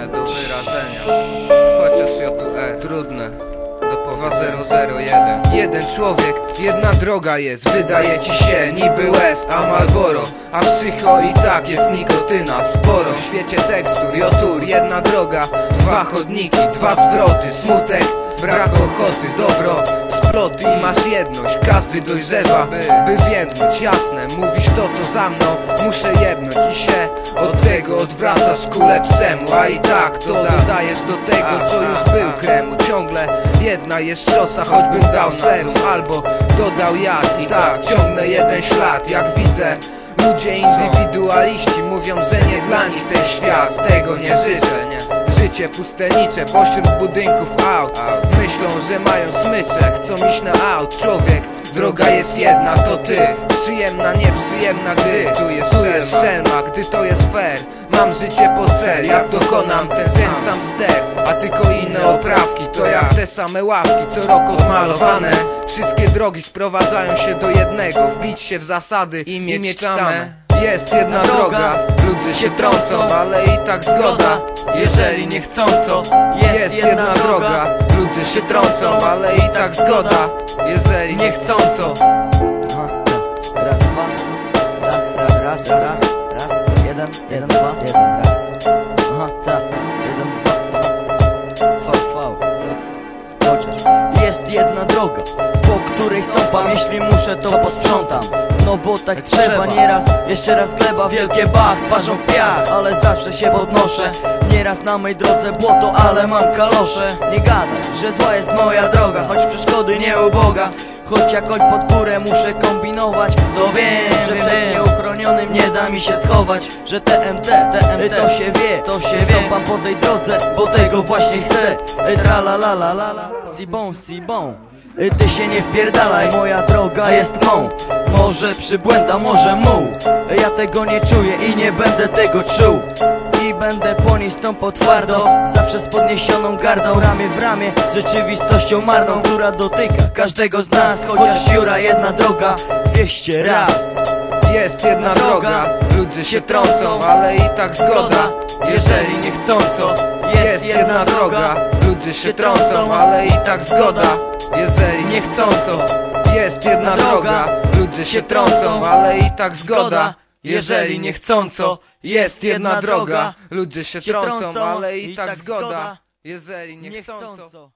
trudne do wyrażenia. Chociaż J-E trudne. Do powa 001 Jeden. Człowiek, jedna droga jest. Wydaje ci się niby łez, a Malboro A psycho i tak jest nikotyna sporo. W świecie tekstur, jotur, jedna droga. Dwa chodniki, dwa zwroty. Smutek, brak ochoty, dobro Splot i masz jedność, każdy dojrzewa By, by więdnąć, jasne, mówisz to co za mną Muszę jebnąć i się od tego odwracasz kulę psemu A i tak to dodajesz do tego co już był kremu Ciągle jedna jest szosa, choćbym dał serum Albo dodał jad i tak ciągnę jeden ślad Jak widzę Ludzie indywidualiści mówią, że nie dla nich ten świat Tego nie życzę, nie Życie pustelnicze pośród budynków aut Myślą, że mają smyczek, chcą iść na aut. Człowiek, droga jest jedna, to ty. Przyjemna, nieprzyjemna, gdy tu jest, tu jest szelma Gdy to jest fair, mam życie po cel Jak dokonam ten, ten sam ster A tylko inne oprawki, to jak te same ławki Co rok odmalowane. Wszystkie drogi sprowadzają się do jednego Wbić się w zasady i mieć, mieć tamę jest jedna droga, ludzie się trącą, ale i tak zgoda Jeżeli niechcąco, jest jedna droga Ludzie się trącą, ale i tak zgoda Jeżeli niechcąco Aha, tak. Raz, dwa. Raz, raz, raz, raz, raz. Jeden, jeden, dwa, jeden, raz. Aha, tak. Jeden, dwa. V, V. Chociaż jest jedna droga, po której stąpam Jeśli muszę, to posprzątam No bo tak trzeba. nieraz, jeszcze raz gleba Wielkie bach, twarzą w piach. Ale zawsze się podnoszę Nieraz na mej drodze błoto, ale mam kalosze. Nie gadaj, że zła jest moja droga Choć przeszkody nie uboga. Choć jakoś pod górę muszę kombinować To wiem, że przed nieuchronionym nie da mi się schować. Że TMT, TMT, to się wie, to się Stąpam po tej drodze, bo tego właśnie chcę. Tra la la la la la. Si bon, si bon Ty się nie wpierdalaj, moja droga jest mą Może przybłęda, może muł. Ja tego nie czuję i nie będę tego czuł. I będę po niej stąpał twardo Zawsze z podniesioną gardą, ramię w ramię Z rzeczywistością marną, która dotyka każdego z nas. Chociaż Jura jedna droga, 200 raz. Jest jedna droga, ludzie się trącą, ale i tak zgoda Jeżeli niechcąco, jest jedna droga Ludzie się trącą, ale i tak zgoda Jeżeli niechcąco, jest jedna droga. Ludzie się trącą, ale i tak zgoda. Jeżeli niechcąco, jest jedna droga. Ludzie się trącą, ale i tak zgoda. Jeżeli niechcąco